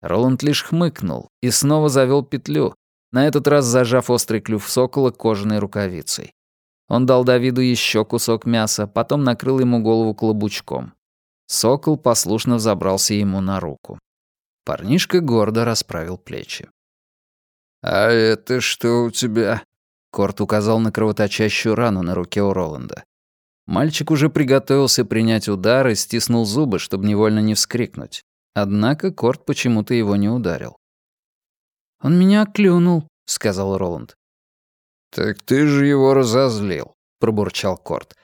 Роланд лишь хмыкнул и снова завел петлю, на этот раз зажав острый клюв сокола кожаной рукавицей. Он дал Давиду еще кусок мяса, потом накрыл ему голову клобучком. Сокол послушно взобрался ему на руку. Парнишка гордо расправил плечи. «А это что у тебя?» Корт указал на кровоточащую рану на руке у Роланда. Мальчик уже приготовился принять удар и стиснул зубы, чтобы невольно не вскрикнуть. Однако Корт почему-то его не ударил. «Он меня клюнул», — сказал Роланд. «Так ты же его разозлил», — пробурчал Корт.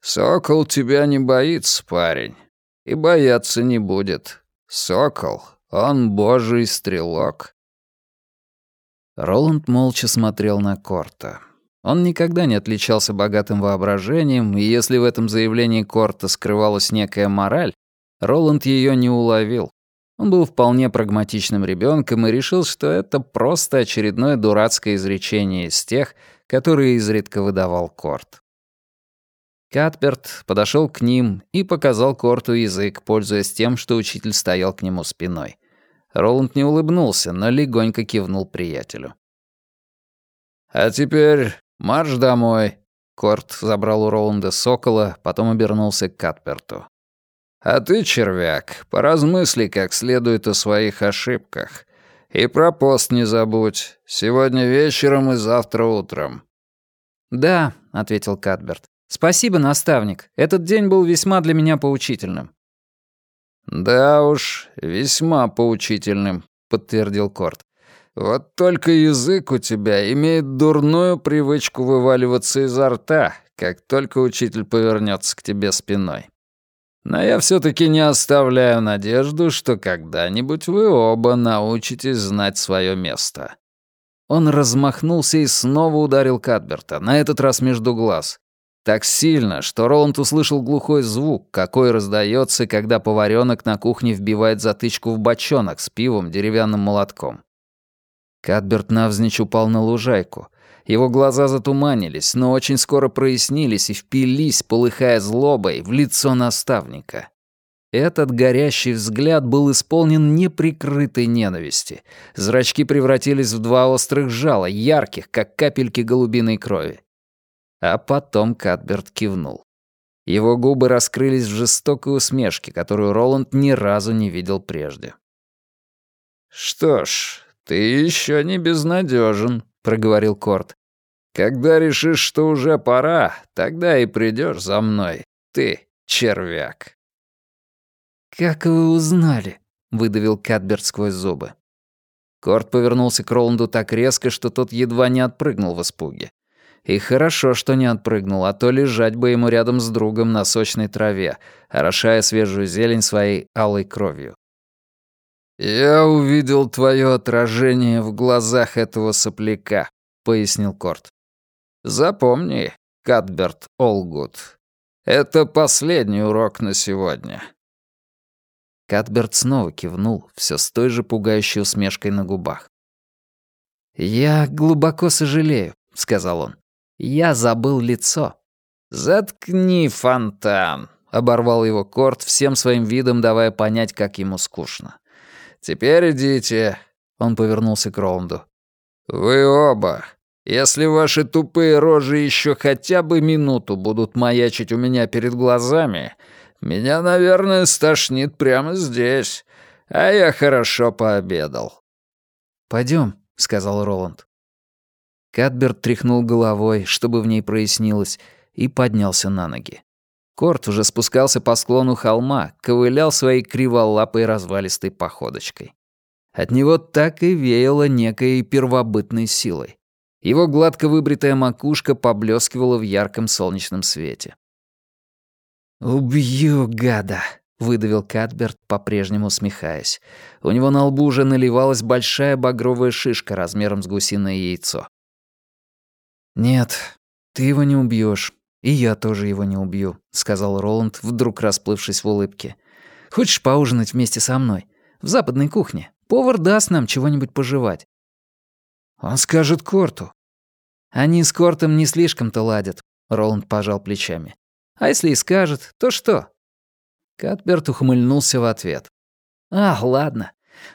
«Сокол тебя не боится, парень. И бояться не будет. Сокол, он божий стрелок». Роланд молча смотрел на Корта. Он никогда не отличался богатым воображением, и если в этом заявлении Корта скрывалась некая мораль, Роланд ее не уловил. Он был вполне прагматичным ребенком и решил, что это просто очередное дурацкое изречение из тех, которые изредка выдавал Корт. Катберт подошел к ним и показал Корту язык, пользуясь тем, что учитель стоял к нему спиной. Роланд не улыбнулся, но легонько кивнул приятелю. «А теперь марш домой!» Корт забрал у Роланда сокола, потом обернулся к Катперту. «А ты, червяк, поразмысли как следует о своих ошибках. И про пост не забудь. Сегодня вечером и завтра утром». «Да», — ответил Катберт. «Спасибо, наставник. Этот день был весьма для меня поучительным». «Да уж, весьма поучительным», — подтвердил Корт. «Вот только язык у тебя имеет дурную привычку вываливаться изо рта, как только учитель повернется к тебе спиной. Но я все таки не оставляю надежду, что когда-нибудь вы оба научитесь знать свое место». Он размахнулся и снова ударил Кадберта, на этот раз между глаз. Так сильно, что Роланд услышал глухой звук, какой раздается, когда поваренок на кухне вбивает затычку в бочонок с пивом деревянным молотком. Кадберт навзничь упал на лужайку. Его глаза затуманились, но очень скоро прояснились и впились, полыхая злобой, в лицо наставника. Этот горящий взгляд был исполнен неприкрытой ненависти. Зрачки превратились в два острых жала, ярких, как капельки голубиной крови. А потом Катберт кивнул. Его губы раскрылись в жестокой усмешке, которую Роланд ни разу не видел прежде. «Что ж, ты еще не безнадежен, проговорил Корт. «Когда решишь, что уже пора, тогда и придешь за мной, ты, червяк». «Как вы узнали?» — выдавил Катберт сквозь зубы. Корт повернулся к Роланду так резко, что тот едва не отпрыгнул в испуге. И хорошо, что не отпрыгнул, а то лежать бы ему рядом с другом на сочной траве, орошая свежую зелень своей алой кровью. «Я увидел твое отражение в глазах этого сопляка», — пояснил Корт. «Запомни, Катберт Олгуд, это последний урок на сегодня». Катберт снова кивнул, все с той же пугающей усмешкой на губах. «Я глубоко сожалею», — сказал он. Я забыл лицо». «Заткни фонтан», — оборвал его Корт, всем своим видом давая понять, как ему скучно. «Теперь идите», — он повернулся к Роланду. «Вы оба. Если ваши тупые рожи еще хотя бы минуту будут маячить у меня перед глазами, меня, наверное, стошнит прямо здесь, а я хорошо пообедал». «Пойдем», — сказал Роланд. Кадберт тряхнул головой, чтобы в ней прояснилось, и поднялся на ноги. Корт уже спускался по склону холма, ковылял своей криволапой развалистой походочкой. От него так и веяло некой первобытной силой. Его гладко выбритая макушка поблескивала в ярком солнечном свете. «Убью, гада!» — выдавил Кадберт, по-прежнему усмехаясь. У него на лбу уже наливалась большая багровая шишка размером с гусиное яйцо. «Нет, ты его не убьешь, и я тоже его не убью», — сказал Роланд, вдруг расплывшись в улыбке. «Хочешь поужинать вместе со мной? В западной кухне. Повар даст нам чего-нибудь пожевать». «Он скажет Корту». «Они с Кортом не слишком-то ладят», — Роланд пожал плечами. «А если и скажет, то что?» Катберт ухмыльнулся в ответ. «А, ладно.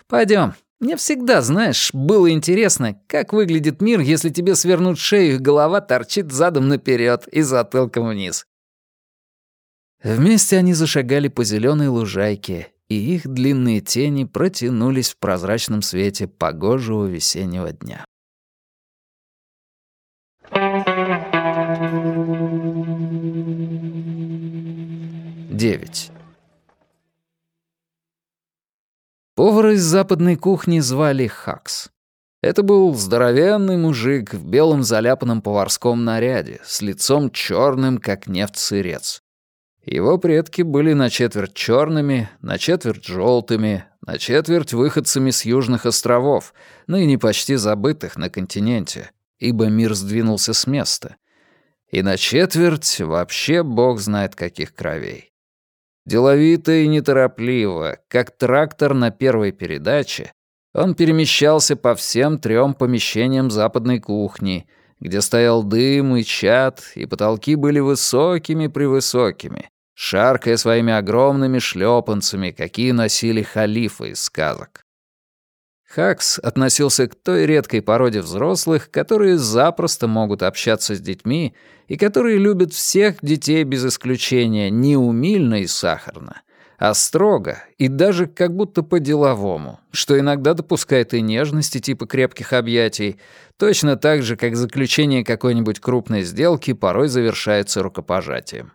Пойдем. Мне всегда, знаешь, было интересно, как выглядит мир, если тебе свернуть шею, и голова торчит задом наперед и затылком вниз. Вместе они зашагали по зеленой лужайке, и их длинные тени протянулись в прозрачном свете погожего весеннего дня. Девять. Повара из западной кухни звали Хакс. Это был здоровенный мужик в белом заляпанном поварском наряде, с лицом черным, как нефть-сырец. Его предки были на четверть черными, на четверть желтыми, на четверть выходцами с южных островов, ныне почти забытых на континенте, ибо мир сдвинулся с места. И на четверть вообще бог знает каких кровей. Деловито и неторопливо, как трактор на первой передаче, он перемещался по всем трем помещениям западной кухни, где стоял дым и чад, и потолки были высокими-превысокими, шаркая своими огромными шлепанцами, какие носили халифы из сказок. Хакс относился к той редкой породе взрослых, которые запросто могут общаться с детьми и которые любят всех детей без исключения не умильно и сахарно, а строго и даже как будто по-деловому, что иногда допускает и нежности типа крепких объятий, точно так же, как заключение какой-нибудь крупной сделки порой завершается рукопожатием.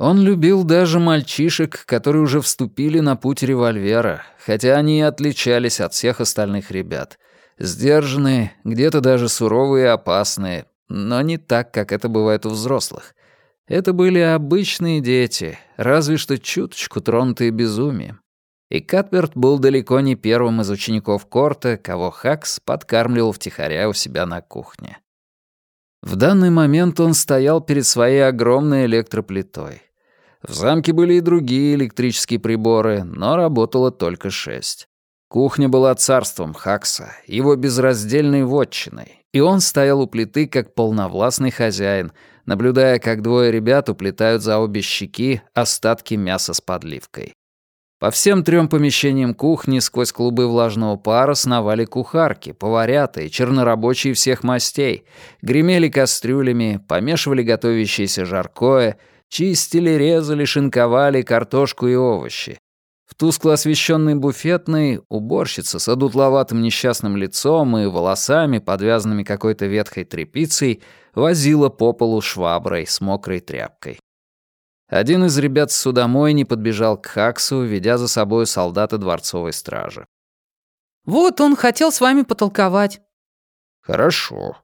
Он любил даже мальчишек, которые уже вступили на путь револьвера, хотя они и отличались от всех остальных ребят. Сдержанные, где-то даже суровые и опасные, но не так, как это бывает у взрослых. Это были обычные дети, разве что чуточку тронутые безумием. И Катберт был далеко не первым из учеников Корта, кого Хакс подкармливал втихаря у себя на кухне. В данный момент он стоял перед своей огромной электроплитой. В замке были и другие электрические приборы, но работало только шесть. Кухня была царством Хакса, его безраздельной вотчиной, и он стоял у плиты как полновластный хозяин, наблюдая, как двое ребят уплетают за обе щеки остатки мяса с подливкой. По всем трем помещениям кухни сквозь клубы влажного пара сновали кухарки, поварята и чернорабочие всех мастей, гремели кастрюлями, помешивали готовящееся жаркое — Чистили, резали, шинковали картошку и овощи. В тускло освещенной буфетной уборщица с одутловатым несчастным лицом и волосами, подвязанными какой-то ветхой тряпицей, возила по полу шваброй с мокрой тряпкой. Один из ребят с судомойни подбежал к Хаксу, ведя за собой солдата дворцовой стражи. «Вот он хотел с вами потолковать». «Хорошо».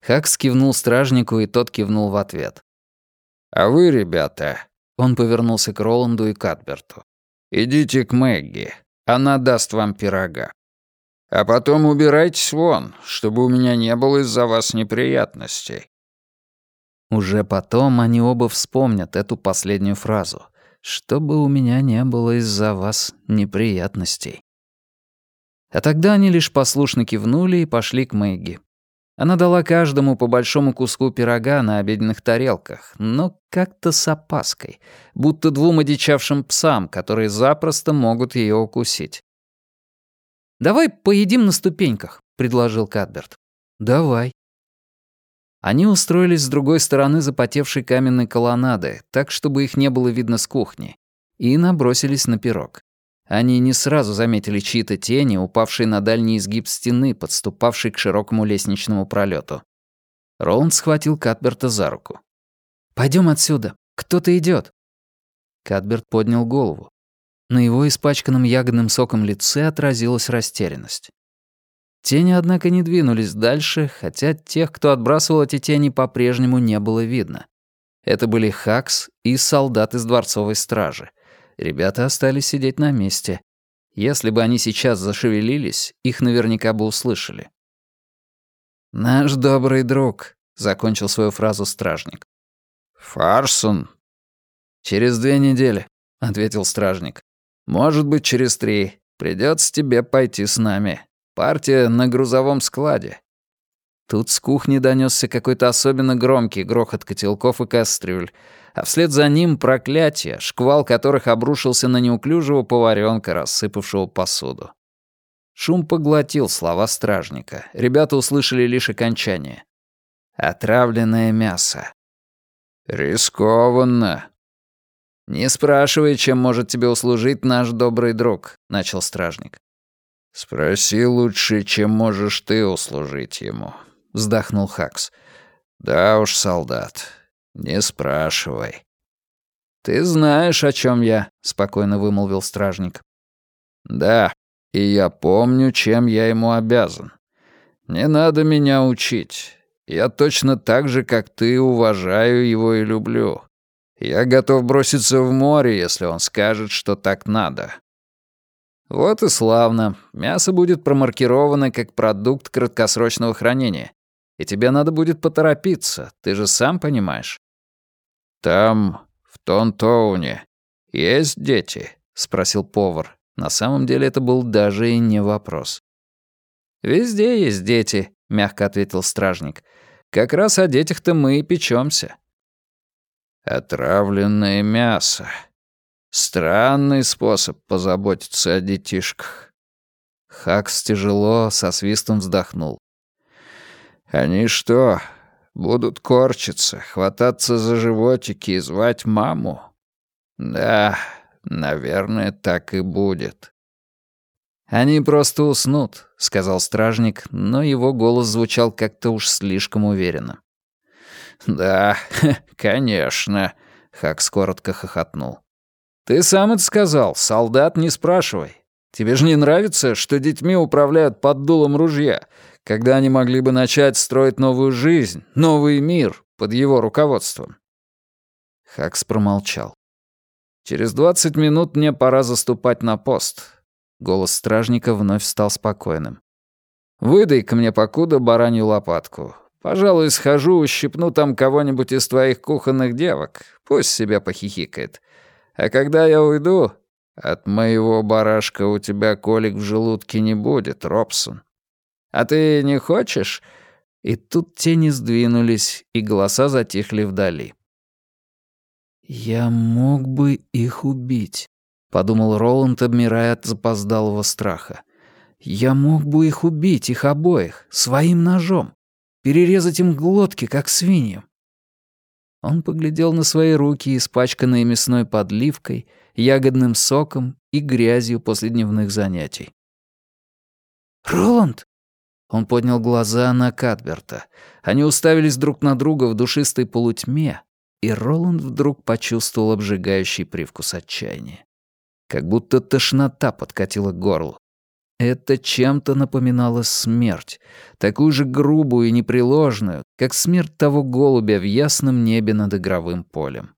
Хакс кивнул стражнику, и тот кивнул в ответ. «А вы, ребята...» Он повернулся к Роланду и Катберту. «Идите к Мэгги. Она даст вам пирога. А потом убирайтесь вон, чтобы у меня не было из-за вас неприятностей». Уже потом они оба вспомнят эту последнюю фразу. «Чтобы у меня не было из-за вас неприятностей». А тогда они лишь послушно кивнули и пошли к Мэгги. Она дала каждому по большому куску пирога на обеденных тарелках, но как-то с опаской, будто двум одичавшим псам, которые запросто могут ее укусить. «Давай поедим на ступеньках», — предложил Кадберт. «Давай». Они устроились с другой стороны запотевшей каменной колоннады, так, чтобы их не было видно с кухни, и набросились на пирог. Они не сразу заметили чьи-то тени, упавшие на дальний изгиб стены, подступавший к широкому лестничному пролету. Роланд схватил Катберта за руку. Пойдем отсюда. Кто-то идет. Катберт поднял голову. На его испачканном ягодным соком лице отразилась растерянность. Тени, однако, не двинулись дальше, хотя тех, кто отбрасывал эти тени, по-прежнему не было видно. Это были Хакс и солдат из дворцовой стражи — Ребята остались сидеть на месте. Если бы они сейчас зашевелились, их наверняка бы услышали. «Наш добрый друг», — закончил свою фразу стражник. «Фарсон». «Через две недели», — ответил стражник. «Может быть, через три. Придется тебе пойти с нами. Партия на грузовом складе». Тут с кухни донесся какой-то особенно громкий грохот котелков и кастрюль, а вслед за ним проклятие, шквал которых обрушился на неуклюжего поваренка, рассыпавшего посуду. Шум поглотил слова стражника. Ребята услышали лишь окончание. «Отравленное мясо». «Рискованно». «Не спрашивай, чем может тебе услужить наш добрый друг», — начал стражник. «Спроси лучше, чем можешь ты услужить ему», — вздохнул Хакс. «Да уж, солдат, не спрашивай». «Ты знаешь, о чем я», — спокойно вымолвил стражник. «Да, и я помню, чем я ему обязан. Не надо меня учить. Я точно так же, как ты, уважаю его и люблю. Я готов броситься в море, если он скажет, что так надо. Вот и славно. Мясо будет промаркировано как продукт краткосрочного хранения. И тебе надо будет поторопиться, ты же сам понимаешь. Там, в Тонтоуне, есть дети? Спросил повар. На самом деле это был даже и не вопрос. «Везде есть дети», — мягко ответил стражник. «Как раз о детях-то мы и печёмся». «Отравленное мясо», Странный способ позаботиться о детишках. Хакс тяжело, со свистом вздохнул. Они что, будут корчиться, хвататься за животики и звать маму? Да, наверное, так и будет. «Они просто уснут», — сказал стражник, но его голос звучал как-то уж слишком уверенно. «Да, конечно», — Хакс коротко хохотнул. «Ты сам это сказал, солдат не спрашивай. Тебе же не нравится, что детьми управляют под дулом ружья, когда они могли бы начать строить новую жизнь, новый мир под его руководством?» Хакс промолчал. «Через двадцать минут мне пора заступать на пост». Голос стражника вновь стал спокойным. «Выдай-ка мне покуда баранью лопатку. Пожалуй, схожу, ущипну там кого-нибудь из твоих кухонных девок. Пусть себя похихикает. А когда я уйду, от моего барашка у тебя колик в желудке не будет, Робсон. А ты не хочешь?» И тут тени сдвинулись, и голоса затихли вдали. «Я мог бы их убить», — подумал Роланд, обмирая от запоздалого страха. «Я мог бы их убить, их обоих, своим ножом, перерезать им глотки, как свиньям. Он поглядел на свои руки, испачканные мясной подливкой, ягодным соком и грязью после дневных занятий. «Роланд!» Он поднял глаза на Кадберта. Они уставились друг на друга в душистой полутьме, и Роланд вдруг почувствовал обжигающий привкус отчаяния. Как будто тошнота подкатила к горлу. Это чем-то напоминало смерть, такую же грубую и непреложную, как смерть того голубя в ясном небе над игровым полем.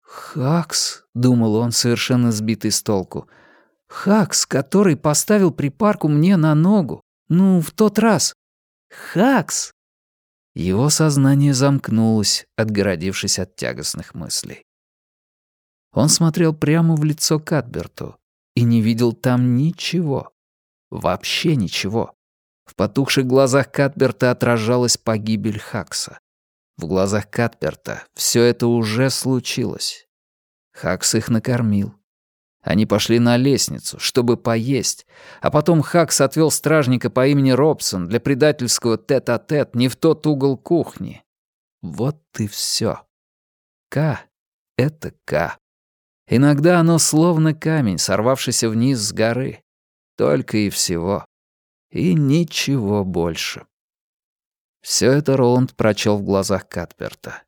«Хакс», — думал он, совершенно сбитый с толку, — «Хакс, который поставил припарку мне на ногу, ну, в тот раз. Хакс!» Его сознание замкнулось, отгородившись от тягостных мыслей. Он смотрел прямо в лицо Катберту и не видел там ничего. Вообще ничего. В потухших глазах Катберта отражалась погибель Хакса. В глазах Катберта все это уже случилось. Хакс их накормил. Они пошли на лестницу, чтобы поесть, а потом Хакс отвел стражника по имени Робсон для предательского тет-а-тет -тет не в тот угол кухни. Вот и все. К — это К. Иногда оно словно камень, сорвавшийся вниз с горы. Только и всего. И ничего больше. Все это Роланд прочел в глазах Катперта.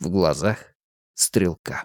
В глазах стрелка.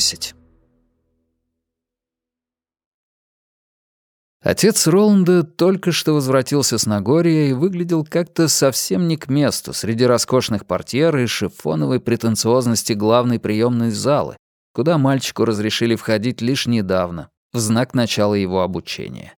Десять. Отец Роланда только что возвратился с Нагорья и выглядел как-то совсем не к месту среди роскошных портьер и шифоновой претенциозности главной приемной залы, куда мальчику разрешили входить лишь недавно, в знак начала его обучения.